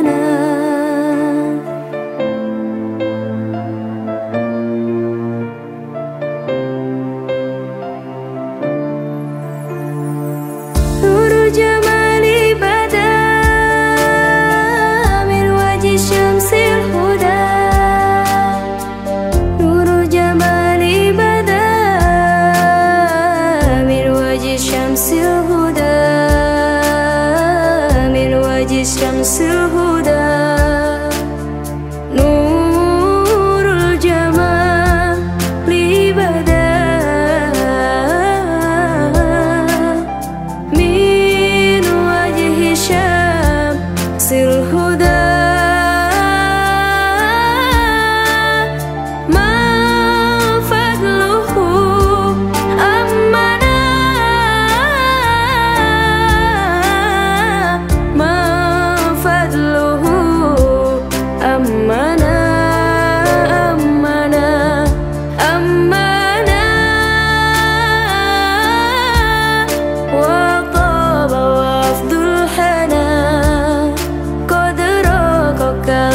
sana. Seluruh jemaah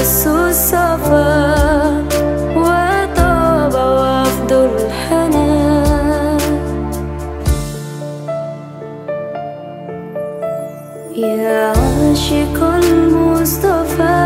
الصفا وطاب الحنان يا عاشق المصطفى